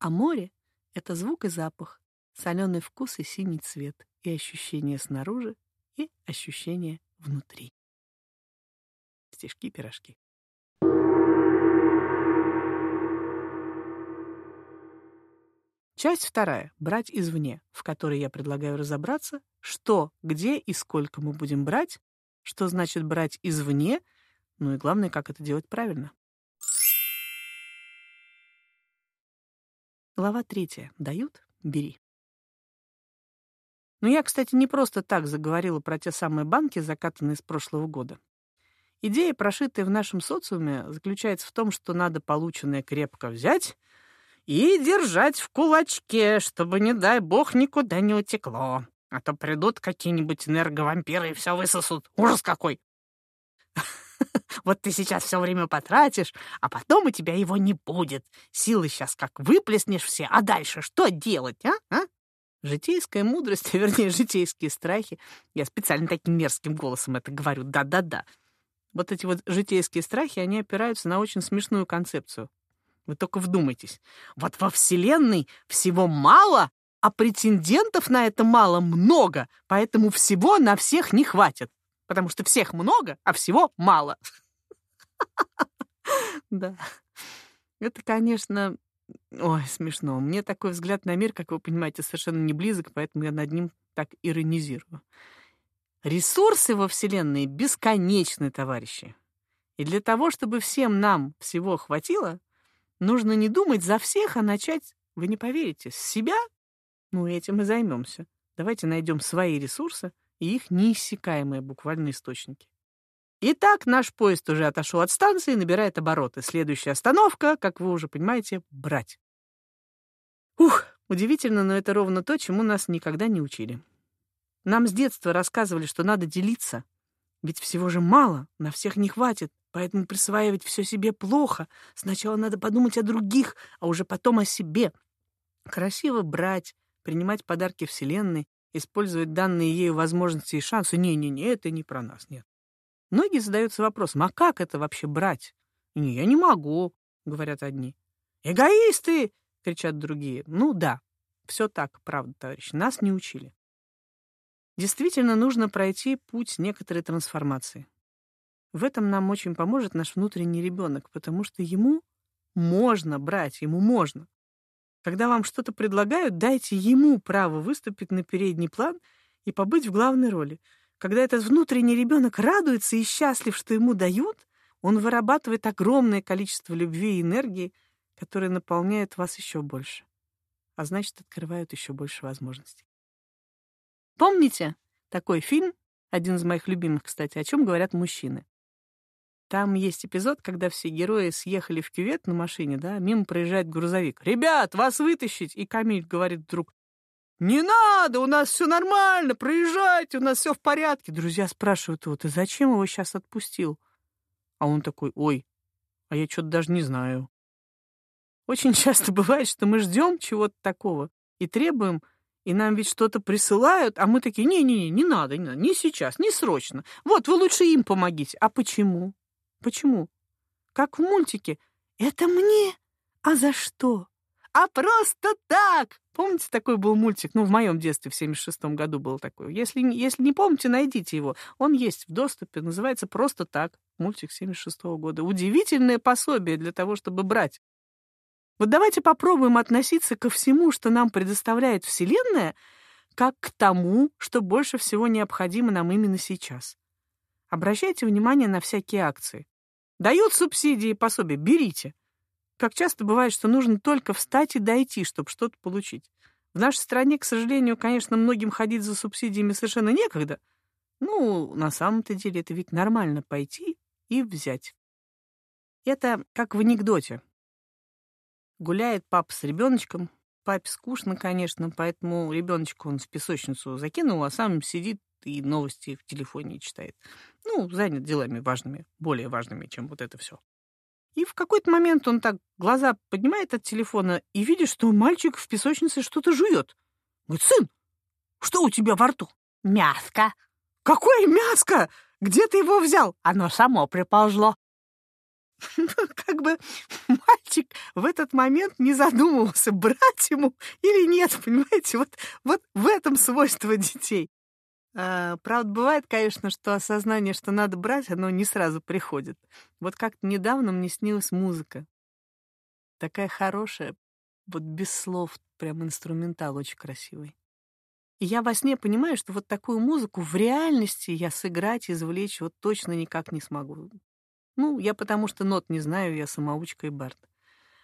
А море — это звук и запах, соленый вкус и синий цвет, и ощущение снаружи, и ощущение внутри. Стишки-пирожки. Часть вторая. Брать извне, в которой я предлагаю разобраться, что, где и сколько мы будем брать, что значит брать извне, ну и главное, как это делать правильно. Глава третья. Дают — бери. Но я, кстати, не просто так заговорила про те самые банки, закатанные с прошлого года. Идея, прошитая в нашем социуме, заключается в том, что надо полученное крепко взять и держать в кулачке, чтобы, не дай бог, никуда не утекло. А то придут какие-нибудь энерговампиры и все высосут. Ужас какой! Вот ты сейчас все время потратишь, а потом у тебя его не будет. Силы сейчас как выплеснешь все, а дальше что делать, а? а? Житейская мудрость, а вернее, житейские страхи. Я специально таким мерзким голосом это говорю. Да-да-да. Вот эти вот житейские страхи, они опираются на очень смешную концепцию. Вы только вдумайтесь. Вот во Вселенной всего мало, а претендентов на это мало много, поэтому всего на всех не хватит. Потому что всех много, а всего мало. Да. Это, конечно, ой, смешно. Мне такой взгляд на мир, как вы понимаете, совершенно не близок, поэтому я над ним так иронизирую. Ресурсы во Вселенной бесконечны, товарищи. И для того, чтобы всем нам всего хватило, Нужно не думать за всех, а начать, вы не поверите, с себя. Ну, этим и займемся. Давайте найдем свои ресурсы и их неиссякаемые буквально источники. Итак, наш поезд уже отошел от станции и набирает обороты. Следующая остановка, как вы уже понимаете, брать. Ух, удивительно, но это ровно то, чему нас никогда не учили. Нам с детства рассказывали, что надо делиться. Ведь всего же мало, на всех не хватит. Поэтому присваивать все себе плохо. Сначала надо подумать о других, а уже потом о себе. Красиво брать, принимать подарки Вселенной, использовать данные ею возможности и шансы. Не-не-не, это не про нас, нет. Многие задаются вопросом, а как это вообще брать? Не, я не могу, говорят одни. Эгоисты! кричат другие. Ну да, все так, правда, товарищи, нас не учили. Действительно, нужно пройти путь некоторой трансформации. В этом нам очень поможет наш внутренний ребенок, потому что ему можно брать, ему можно. Когда вам что-то предлагают, дайте ему право выступить на передний план и побыть в главной роли. Когда этот внутренний ребенок радуется и счастлив, что ему дают, он вырабатывает огромное количество любви и энергии, которые наполняют вас еще больше, а значит, открывают еще больше возможностей. Помните такой фильм, один из моих любимых, кстати, о чем говорят мужчины? Там есть эпизод, когда все герои съехали в кювет на машине, да, мимо проезжает грузовик. «Ребят, вас вытащить!» И Камиль говорит вдруг, «Не надо, у нас все нормально, проезжайте, у нас все в порядке». Друзья спрашивают его, «Ты зачем его сейчас отпустил?» А он такой, «Ой, а я что-то даже не знаю». Очень часто бывает, что мы ждем чего-то такого и требуем, и нам ведь что-то присылают, а мы такие, не-не-не, не надо, не надо, не сейчас, не срочно. Вот, вы лучше им помогите. А почему? Почему? Как в мультике. Это мне? А за что? А просто так! Помните, такой был мультик? Ну, в моем детстве, в 76-м году был такой. Если, если не помните, найдите его. Он есть в доступе, называется «Просто так». Мультик 76-го года. Удивительное пособие для того, чтобы брать. Вот давайте попробуем относиться ко всему, что нам предоставляет Вселенная, как к тому, что больше всего необходимо нам именно сейчас. Обращайте внимание на всякие акции. Дают субсидии и пособия, берите. Как часто бывает, что нужно только встать и дойти, чтобы что-то получить. В нашей стране, к сожалению, конечно, многим ходить за субсидиями совершенно некогда. Ну, на самом-то деле, это ведь нормально пойти и взять. Это как в анекдоте. Гуляет папа с ребеночком. Папе скучно, конечно, поэтому ребеночка он в песочницу закинул, а сам сидит и новости в телефоне читает. Ну, занят делами важными, более важными, чем вот это все. И в какой-то момент он так глаза поднимает от телефона и видит, что мальчик в песочнице что-то жует. Говорит, сын, что у тебя во рту? Мяско. Какое мяско? Где ты его взял? Оно само приползло. как бы мальчик в этот момент не задумывался, брать ему или нет, понимаете? Вот, вот в этом свойство детей. А, правда, бывает, конечно, что осознание, что надо брать, оно не сразу приходит. Вот как-то недавно мне снилась музыка. Такая хорошая, вот без слов, прям инструментал очень красивый. И я во сне понимаю, что вот такую музыку в реальности я сыграть, извлечь вот точно никак не смогу. Ну, я потому что нот не знаю, я самоучка и бард.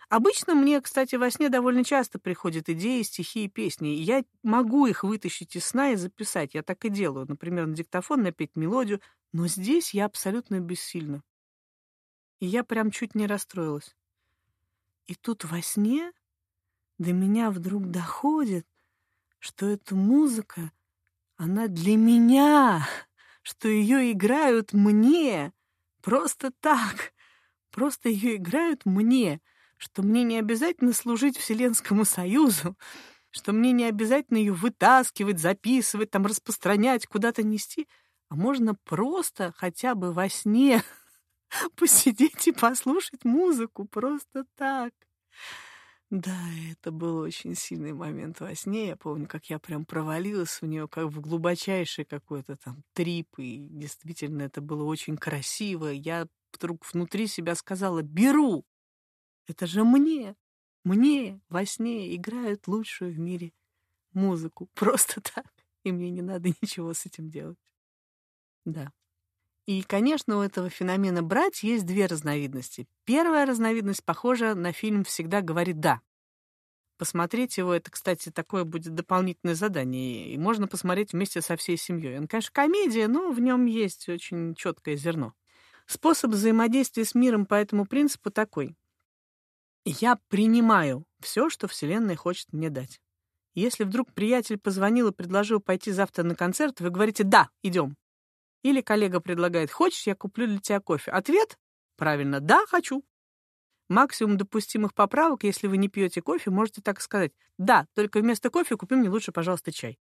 Обычно мне, кстати, во сне довольно часто приходят идеи, стихи и песни, и я могу их вытащить из сна и записать. Я так и делаю. Например, на диктофон напеть мелодию, но здесь я абсолютно бессильна. И я прям чуть не расстроилась. И тут во сне до меня вдруг доходит, что эта музыка, она для меня, что ее играют мне, просто так, просто ее играют мне, что мне не обязательно служить Вселенскому Союзу, что мне не обязательно ее вытаскивать, записывать, там распространять, куда-то нести, а можно просто хотя бы во сне посидеть и послушать музыку просто так. Да, это был очень сильный момент во сне. Я помню, как я прям провалилась в нее, как в глубочайший какой-то там трип, и действительно это было очень красиво. Я вдруг внутри себя сказала «беру». Это же мне, мне во сне играют лучшую в мире музыку. Просто так. И мне не надо ничего с этим делать. Да. И, конечно, у этого феномена «брать» есть две разновидности. Первая разновидность похожа на фильм «Всегда говорит да». Посмотреть его, это, кстати, такое будет дополнительное задание, и можно посмотреть вместе со всей семьей. Он, конечно, комедия, но в нем есть очень четкое зерно. Способ взаимодействия с миром по этому принципу такой. Я принимаю все, что Вселенная хочет мне дать. Если вдруг приятель позвонил и предложил пойти завтра на концерт, вы говорите «да, идем». Или коллега предлагает «Хочешь, я куплю для тебя кофе?» Ответ «Правильно, да, хочу». Максимум допустимых поправок, если вы не пьете кофе, можете так сказать «Да, только вместо кофе купи мне лучше, пожалуйста, чай».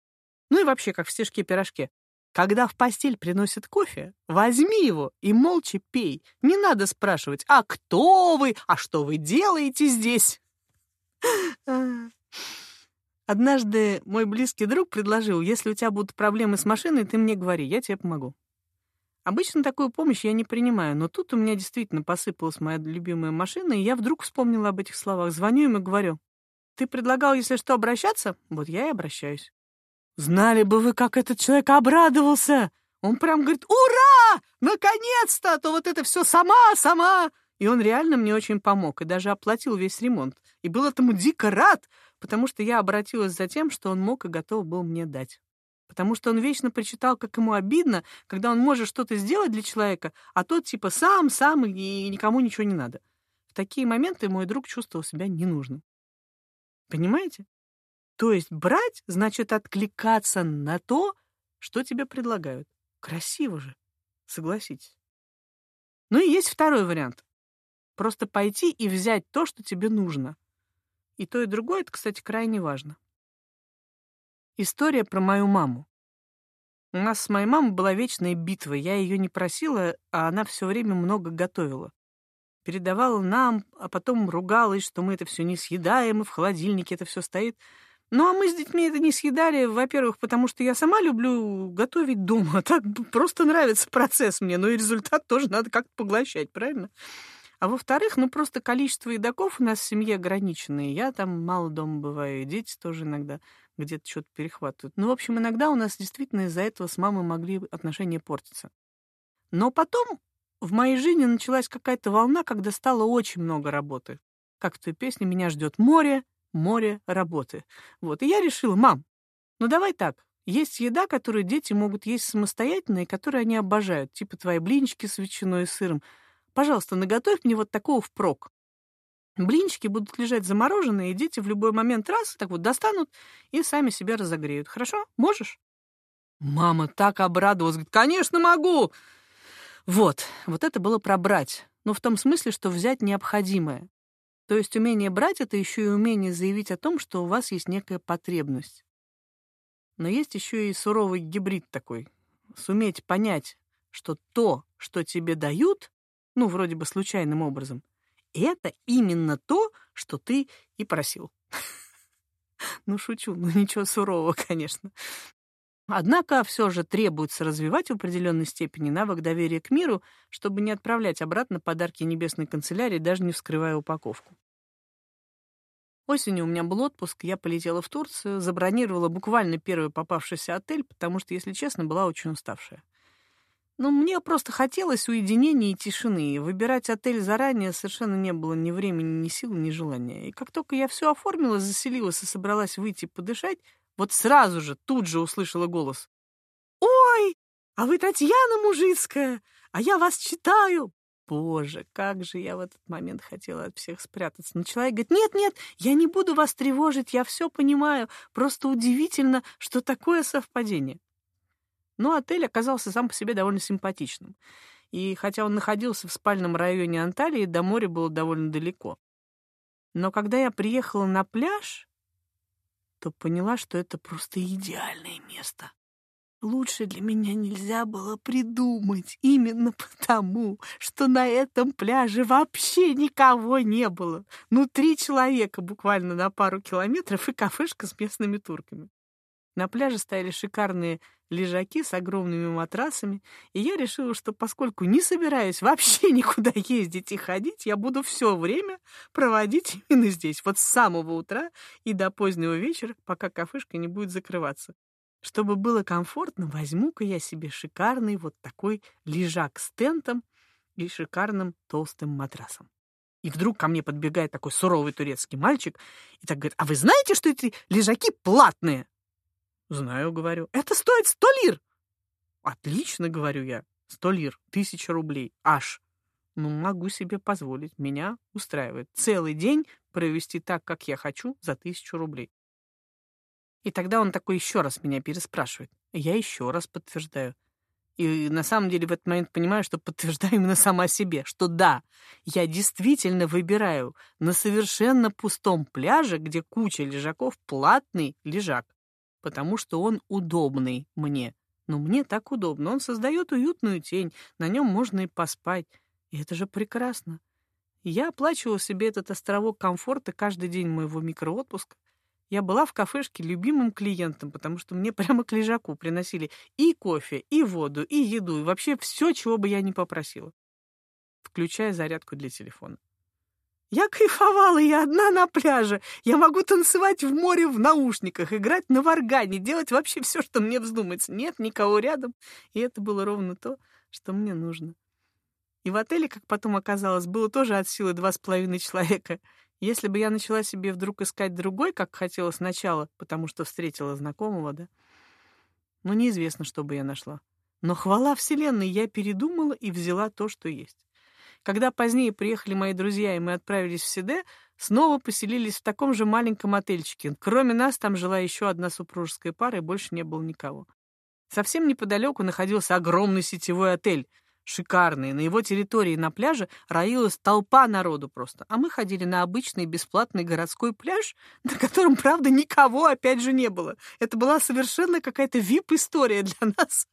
Ну и вообще, как в стишке-пирожке. Когда в постель приносят кофе, возьми его и молча пей. Не надо спрашивать «А кто вы? А что вы делаете здесь?» Однажды мой близкий друг предложил, если у тебя будут проблемы с машиной, ты мне говори, я тебе помогу. Обычно такую помощь я не принимаю, но тут у меня действительно посыпалась моя любимая машина, и я вдруг вспомнила об этих словах. Звоню им и говорю, ты предлагал, если что, обращаться? Вот я и обращаюсь. Знали бы вы, как этот человек обрадовался! Он прям говорит, ура! Наконец-то! А то вот это все сама, сама! И он реально мне очень помог, и даже оплатил весь ремонт. И был этому дико рад, потому что я обратилась за тем, что он мог и готов был мне дать потому что он вечно прочитал, как ему обидно, когда он может что-то сделать для человека, а тот типа сам, сам, и никому ничего не надо. В такие моменты мой друг чувствовал себя ненужным. Понимаете? То есть брать значит откликаться на то, что тебе предлагают. Красиво же, согласитесь. Ну и есть второй вариант. Просто пойти и взять то, что тебе нужно. И то, и другое, это, кстати, крайне важно. История про мою маму. У нас с моей мамой была вечная битва. Я ее не просила, а она все время много готовила. Передавала нам, а потом ругалась, что мы это все не съедаем, и в холодильнике это все стоит. Ну, а мы с детьми это не съедали, во-первых, потому что я сама люблю готовить дома. Так просто нравится процесс мне, но и результат тоже надо как-то поглощать, правильно? А во-вторых, ну просто количество едоков у нас в семье ограниченное. Я там мало дома бываю, и дети тоже иногда где-то что-то перехватывают. Ну, в общем, иногда у нас действительно из-за этого с мамой могли отношения портиться. Но потом в моей жизни началась какая-то волна, когда стало очень много работы. Как в той песне «Меня ждет море, море работы». Вот, и я решила, мам, ну давай так, есть еда, которую дети могут есть самостоятельно и которую они обожают, типа твои блинчики с ветчиной и сыром. Пожалуйста, наготовь мне вот такого впрок. Блинчики будут лежать замороженные, и дети в любой момент раз так вот достанут и сами себя разогреют. Хорошо? Можешь? Мама так обрадовалась. Говорит, конечно, могу! Вот, вот это было про брать. Но в том смысле, что взять необходимое. То есть умение брать — это еще и умение заявить о том, что у вас есть некая потребность. Но есть еще и суровый гибрид такой. Суметь понять, что то, что тебе дают, Ну, вроде бы случайным образом. Это именно то, что ты и просил. Ну, шучу, ну ничего сурового, конечно. Однако все же требуется развивать в определенной степени навык доверия к миру, чтобы не отправлять обратно подарки небесной канцелярии, даже не вскрывая упаковку. Осенью у меня был отпуск, я полетела в Турцию, забронировала буквально первый попавшийся отель, потому что, если честно, была очень уставшая. Но мне просто хотелось уединения и тишины, и выбирать отель заранее совершенно не было ни времени, ни сил, ни желания. И как только я все оформила, заселилась и собралась выйти подышать, вот сразу же, тут же услышала голос. «Ой, а вы Татьяна Мужицкая, а я вас читаю!» Боже, как же я в этот момент хотела от всех спрятаться. Но человек говорит, нет-нет, я не буду вас тревожить, я все понимаю. Просто удивительно, что такое совпадение. Но отель оказался сам по себе довольно симпатичным. И хотя он находился в спальном районе Анталии, до моря было довольно далеко. Но когда я приехала на пляж, то поняла, что это просто идеальное место. Лучше для меня нельзя было придумать, именно потому, что на этом пляже вообще никого не было. Ну, три человека буквально на пару километров и кафешка с местными турками. На пляже стояли шикарные лежаки с огромными матрасами, и я решила, что поскольку не собираюсь вообще никуда ездить и ходить, я буду все время проводить именно здесь, вот с самого утра и до позднего вечера, пока кафешка не будет закрываться. Чтобы было комфортно, возьму-ка я себе шикарный вот такой лежак с тентом и шикарным толстым матрасом. И вдруг ко мне подбегает такой суровый турецкий мальчик и так говорит, а вы знаете, что эти лежаки платные? Знаю, говорю. Это стоит сто лир. Отлично, говорю я. Сто лир, тысяча рублей. Аж. Ну, могу себе позволить. Меня устраивает. Целый день провести так, как я хочу, за тысячу рублей. И тогда он такой еще раз меня переспрашивает. Я еще раз подтверждаю. И на самом деле в этот момент понимаю, что подтверждаю именно сама себе, что да, я действительно выбираю на совершенно пустом пляже, где куча лежаков, платный лежак потому что он удобный мне. Но мне так удобно. Он создает уютную тень, на нем можно и поспать. И это же прекрасно. Я оплачивала себе этот островок комфорта каждый день моего микроотпуска. Я была в кафешке любимым клиентом, потому что мне прямо к лежаку приносили и кофе, и воду, и еду, и вообще все, чего бы я ни попросила, включая зарядку для телефона. Я кайфовала, я одна на пляже. Я могу танцевать в море в наушниках, играть на варгане, делать вообще все, что мне вздумается. Нет никого рядом. И это было ровно то, что мне нужно. И в отеле, как потом оказалось, было тоже от силы два с половиной человека. Если бы я начала себе вдруг искать другой, как хотела сначала, потому что встретила знакомого, да, ну, неизвестно, что бы я нашла. Но хвала Вселенной, я передумала и взяла то, что есть. Когда позднее приехали мои друзья, и мы отправились в Сиде, снова поселились в таком же маленьком отельчике. Кроме нас там жила еще одна супружеская пара, и больше не было никого. Совсем неподалеку находился огромный сетевой отель, шикарный. На его территории на пляже роилась толпа народу просто. А мы ходили на обычный бесплатный городской пляж, на котором, правда, никого опять же не было. Это была совершенно какая-то вип-история для нас.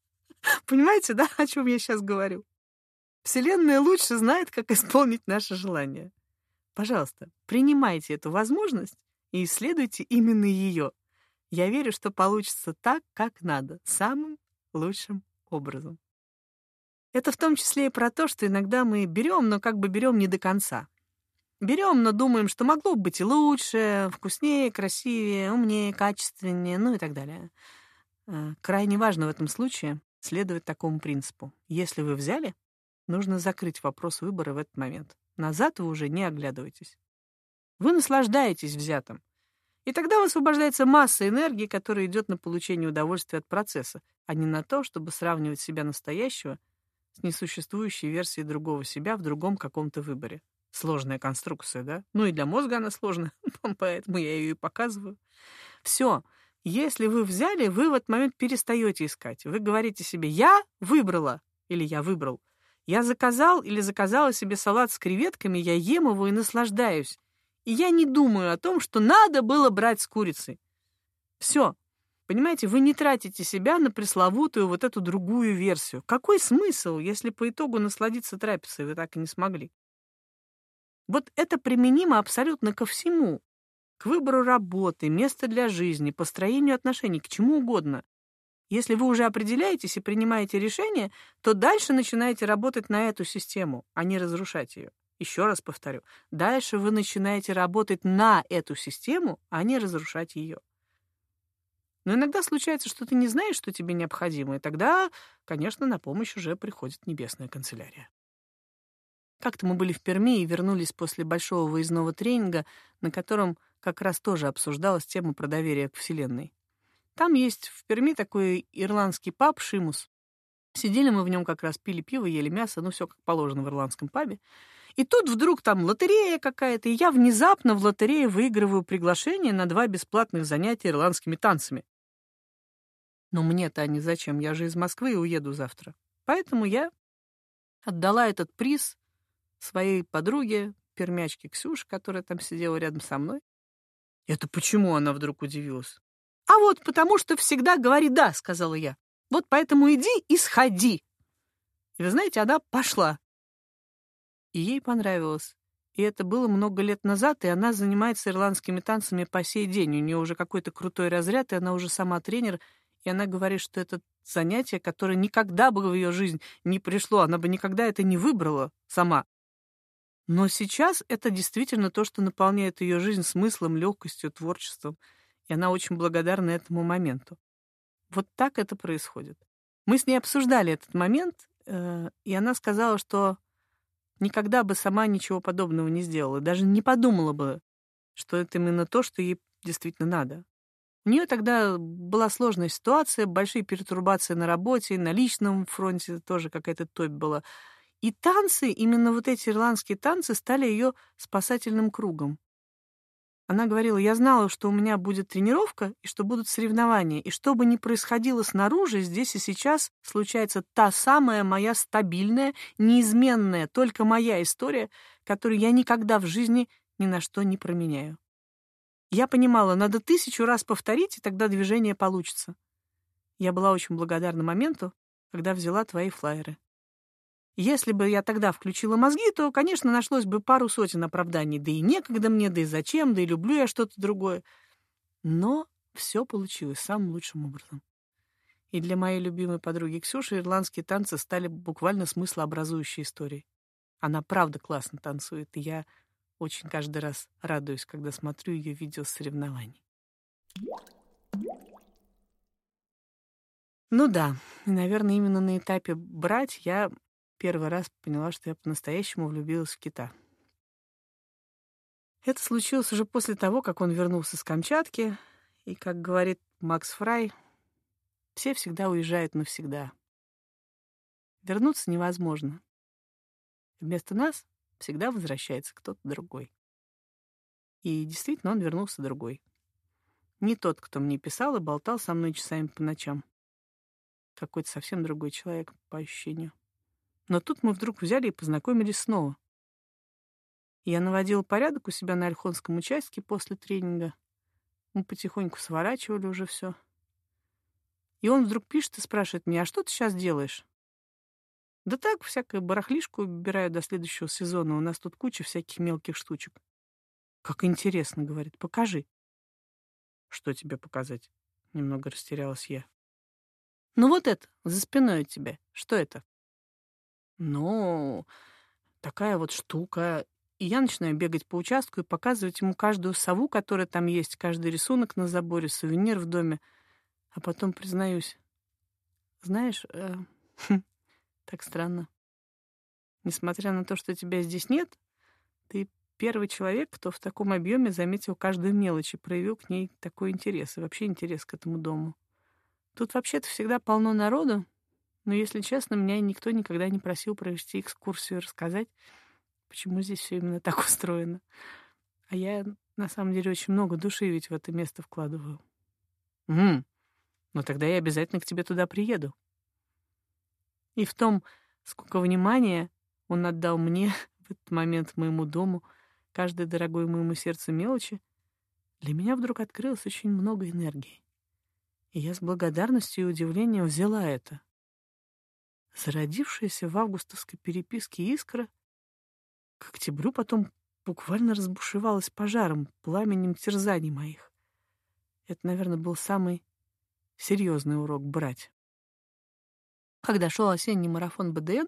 Понимаете, да, о чем я сейчас говорю? Вселенная лучше знает, как исполнить наше желание. Пожалуйста, принимайте эту возможность и исследуйте именно ее. Я верю, что получится так, как надо, самым лучшим образом. Это в том числе и про то, что иногда мы берем, но как бы берем не до конца. Берем, но думаем, что могло бы быть и лучше, вкуснее, красивее, умнее, качественнее, ну и так далее. Э, крайне важно в этом случае следовать такому принципу. Если вы взяли, Нужно закрыть вопрос выбора в этот момент. Назад вы уже не оглядываетесь. Вы наслаждаетесь взятым. И тогда высвобождается масса энергии, которая идет на получение удовольствия от процесса, а не на то, чтобы сравнивать себя настоящего с несуществующей версией другого себя в другом каком-то выборе. Сложная конструкция, да? Ну и для мозга она сложная, поэтому я ее и показываю. Все. Если вы взяли, вы в этот момент перестаете искать. Вы говорите себе «я выбрала» или «я выбрал». Я заказал или заказала себе салат с креветками, я ем его и наслаждаюсь. И я не думаю о том, что надо было брать с курицей. Все. Понимаете, вы не тратите себя на пресловутую вот эту другую версию. Какой смысл, если по итогу насладиться трапезой вы так и не смогли? Вот это применимо абсолютно ко всему. К выбору работы, места для жизни, построению отношений, к чему угодно. Если вы уже определяетесь и принимаете решение, то дальше начинаете работать на эту систему, а не разрушать ее. Еще раз повторю, дальше вы начинаете работать на эту систему, а не разрушать ее. Но иногда случается, что ты не знаешь, что тебе необходимо, и тогда, конечно, на помощь уже приходит небесная канцелярия. Как-то мы были в Перми и вернулись после большого выездного тренинга, на котором как раз тоже обсуждалась тема про доверие к Вселенной. Там есть в Перми такой ирландский паб «Шимус». Сидели мы в нем как раз, пили пиво, ели мясо, ну все как положено в ирландском пабе. И тут вдруг там лотерея какая-то, и я внезапно в лотерее выигрываю приглашение на два бесплатных занятия ирландскими танцами. Но мне-то они зачем? Я же из Москвы и уеду завтра. Поэтому я отдала этот приз своей подруге, пермячке Ксюше, которая там сидела рядом со мной. Это почему она вдруг удивилась? А вот потому что всегда говори «да», сказала я. Вот поэтому иди и сходи. И вы знаете, она пошла. И ей понравилось. И это было много лет назад, и она занимается ирландскими танцами по сей день. У нее уже какой-то крутой разряд, и она уже сама тренер, и она говорит, что это занятие, которое никогда бы в ее жизнь не пришло, она бы никогда это не выбрала сама. Но сейчас это действительно то, что наполняет ее жизнь смыслом, легкостью, творчеством, и она очень благодарна этому моменту. Вот так это происходит. Мы с ней обсуждали этот момент, э, и она сказала, что никогда бы сама ничего подобного не сделала, даже не подумала бы, что это именно то, что ей действительно надо. У нее тогда была сложная ситуация, большие пертурбации на работе, на личном фронте тоже какая-то топь была. И танцы, именно вот эти ирландские танцы, стали ее спасательным кругом. Она говорила, я знала, что у меня будет тренировка и что будут соревнования, и что бы ни происходило снаружи, здесь и сейчас случается та самая моя стабильная, неизменная, только моя история, которую я никогда в жизни ни на что не променяю. Я понимала, надо тысячу раз повторить, и тогда движение получится. Я была очень благодарна моменту, когда взяла твои флайеры. Если бы я тогда включила мозги, то, конечно, нашлось бы пару сотен оправданий. Да и некогда мне, да и зачем, да и люблю я что-то другое. Но все получилось самым лучшим образом. И для моей любимой подруги Ксюши ирландские танцы стали буквально смыслообразующей историей. Она правда классно танцует, и я очень каждый раз радуюсь, когда смотрю ее видео соревнований. Ну да, и, наверное, именно на этапе брать я первый раз поняла, что я по-настоящему влюбилась в кита. Это случилось уже после того, как он вернулся с Камчатки, и, как говорит Макс Фрай, все всегда уезжают навсегда. Вернуться невозможно. Вместо нас всегда возвращается кто-то другой. И действительно, он вернулся другой. Не тот, кто мне писал и болтал со мной часами по ночам. Какой-то совсем другой человек, по ощущению. Но тут мы вдруг взяли и познакомились снова. Я наводила порядок у себя на Ольхонском участке после тренинга. Мы потихоньку сворачивали уже все. И он вдруг пишет и спрашивает меня, а что ты сейчас делаешь? Да так, всякую барахлишку убираю до следующего сезона. У нас тут куча всяких мелких штучек. Как интересно, говорит, покажи. Что тебе показать? Немного растерялась я. Ну вот это, за спиной у тебя. Что это? Ну, такая вот штука. И я начинаю бегать по участку и показывать ему каждую сову, которая там есть, каждый рисунок на заборе, сувенир в доме. А потом признаюсь, знаешь, э, Так странно. Несмотря на то, что тебя здесь нет, ты первый человек, кто в таком объеме заметил каждую мелочь и проявил к ней такой интерес, и вообще интерес к этому дому. Тут вообще-то всегда полно народу, но, если честно, меня никто никогда не просил провести экскурсию и рассказать, почему здесь все именно так устроено. А я, на самом деле, очень много души ведь в это место вкладываю. Угу. Ну, тогда я обязательно к тебе туда приеду. И в том, сколько внимания он отдал мне в этот момент моему дому, каждой дорогой моему сердцу мелочи, для меня вдруг открылось очень много энергии. И я с благодарностью и удивлением взяла это. Зародившаяся в августовской переписке искра к октябрю потом буквально разбушевалась пожаром, пламенем терзаний моих. Это, наверное, был самый серьезный урок брать. Когда шел осенний марафон БДН,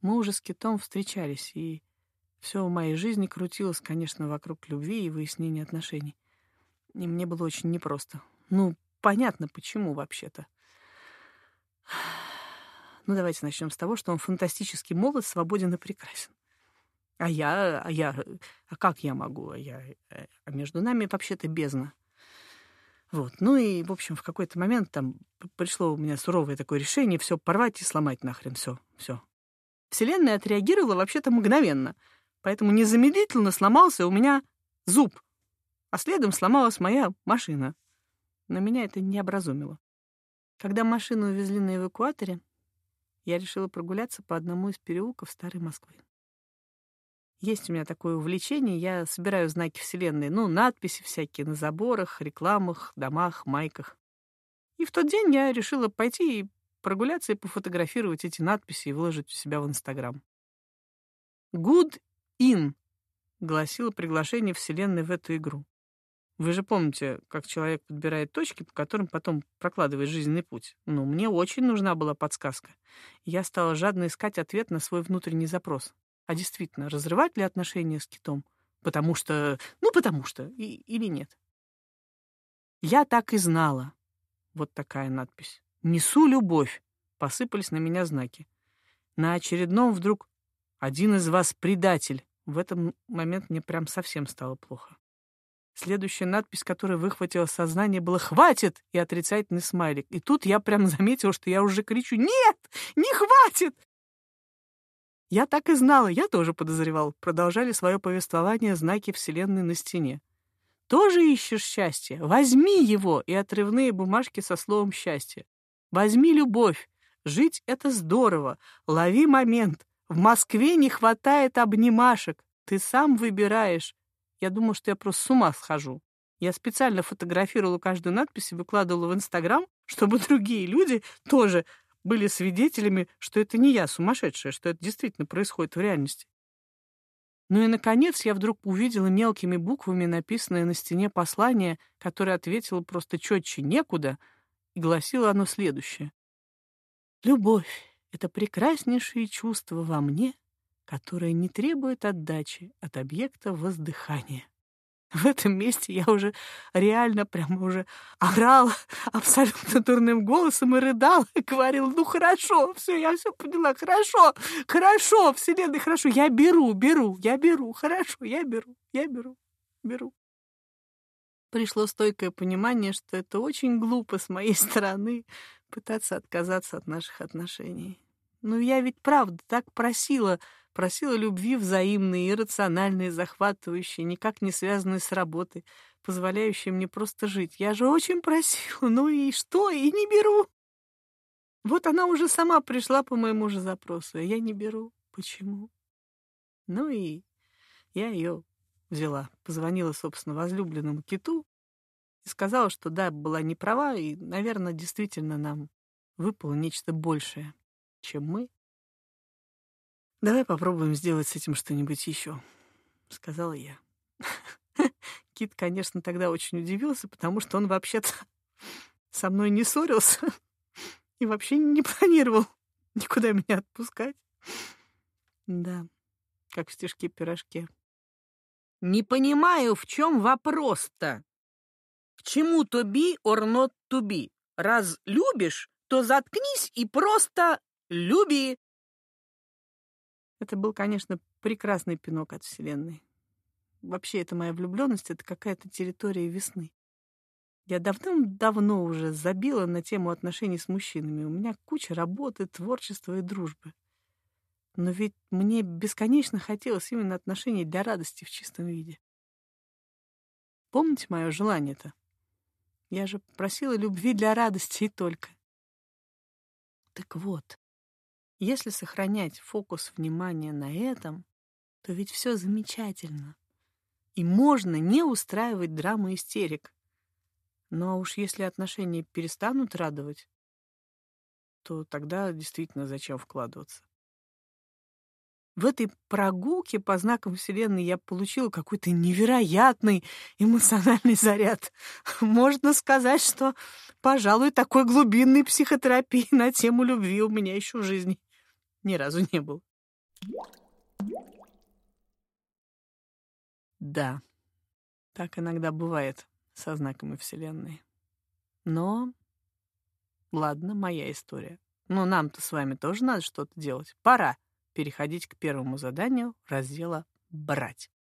мы уже с Китом встречались, и все в моей жизни крутилось, конечно, вокруг любви и выяснения отношений. И мне было очень непросто. Ну, понятно, почему вообще-то. Ну, давайте начнем с того, что он фантастически молод, свободен и прекрасен. А я, а я, а как я могу? А я, а между нами вообще-то бездна. Вот. Ну и, в общем, в какой-то момент там пришло у меня суровое такое решение все порвать и сломать нахрен, все, все. Вселенная отреагировала вообще-то мгновенно, поэтому незамедлительно сломался у меня зуб, а следом сломалась моя машина. Но меня это не образумило. Когда машину увезли на эвакуаторе, я решила прогуляться по одному из переулков Старой Москвы. Есть у меня такое увлечение, я собираю знаки Вселенной, ну, надписи всякие на заборах, рекламах, домах, майках. И в тот день я решила пойти и прогуляться и пофотографировать эти надписи и выложить у себя в Инстаграм. «Good in» — гласило приглашение Вселенной в эту игру. Вы же помните, как человек подбирает точки, по которым потом прокладывает жизненный путь. Ну, мне очень нужна была подсказка. Я стала жадно искать ответ на свой внутренний запрос. А действительно, разрывать ли отношения с китом? Потому что... Ну, потому что. И, или нет? Я так и знала. Вот такая надпись. «Несу любовь». Посыпались на меня знаки. На очередном вдруг «Один из вас предатель». В этом момент мне прям совсем стало плохо. Следующая надпись, которая выхватила сознание, была «Хватит!» и отрицательный смайлик. И тут я прям заметила, что я уже кричу «Нет! Не хватит!» Я так и знала, я тоже подозревал. Продолжали свое повествование знаки Вселенной на стене. Тоже ищешь счастье? Возьми его и отрывные бумажки со словом «счастье». Возьми любовь. Жить — это здорово. Лови момент. В Москве не хватает обнимашек. Ты сам выбираешь. Я думаю, что я просто с ума схожу. Я специально фотографировала каждую надпись и выкладывала в Инстаграм, чтобы другие люди тоже были свидетелями, что это не я сумасшедшая, что это действительно происходит в реальности. Ну и, наконец, я вдруг увидела мелкими буквами написанное на стене послание, которое ответило просто четче некуда, и гласило оно следующее. «Любовь — это прекраснейшее чувство во мне, которое не требует отдачи от объекта воздыхания». В этом месте я уже реально прямо уже орала абсолютно дурным голосом и рыдала, и говорила, ну хорошо, все, я все поняла, хорошо, хорошо, вселенная, хорошо, я беру, беру, я беру, хорошо, я беру, я беру, беру. Пришло стойкое понимание, что это очень глупо с моей стороны пытаться отказаться от наших отношений. Но я ведь правда так просила Просила любви взаимной, иррациональной, захватывающей, никак не связанной с работой, позволяющей мне просто жить. Я же очень просила, ну и что, и не беру. Вот она уже сама пришла по моему же запросу, а я не беру. Почему? Ну и я ее взяла, позвонила, собственно, возлюбленному киту и сказала, что да, была не права, и, наверное, действительно нам выпало нечто большее, чем мы «Давай попробуем сделать с этим что-нибудь еще», — сказала я. Кит, конечно, тогда очень удивился, потому что он вообще-то со мной не ссорился и вообще не планировал никуда меня отпускать. Да, как в стишке-пирожке. «Не понимаю, в чем вопрос-то? К чему to be or not to be? Раз любишь, то заткнись и просто люби!» Это был, конечно, прекрасный пинок от Вселенной. Вообще, это моя влюбленность, это какая-то территория весны. Я давным-давно уже забила на тему отношений с мужчинами. У меня куча работы, творчества и дружбы. Но ведь мне бесконечно хотелось именно отношений для радости в чистом виде. Помните мое желание-то? Я же просила любви для радости и только. Так вот, если сохранять фокус внимания на этом, то ведь все замечательно. И можно не устраивать драмы истерик. Но уж если отношения перестанут радовать, то тогда действительно зачем вкладываться? В этой прогулке по знакам Вселенной я получила какой-то невероятный эмоциональный заряд. Можно сказать, что, пожалуй, такой глубинной психотерапии на тему любви у меня еще в жизни ни разу не было. Да, так иногда бывает со знаками Вселенной. Но, ладно, моя история. Но нам-то с вами тоже надо что-то делать. Пора переходить к первому заданию раздела «Брать».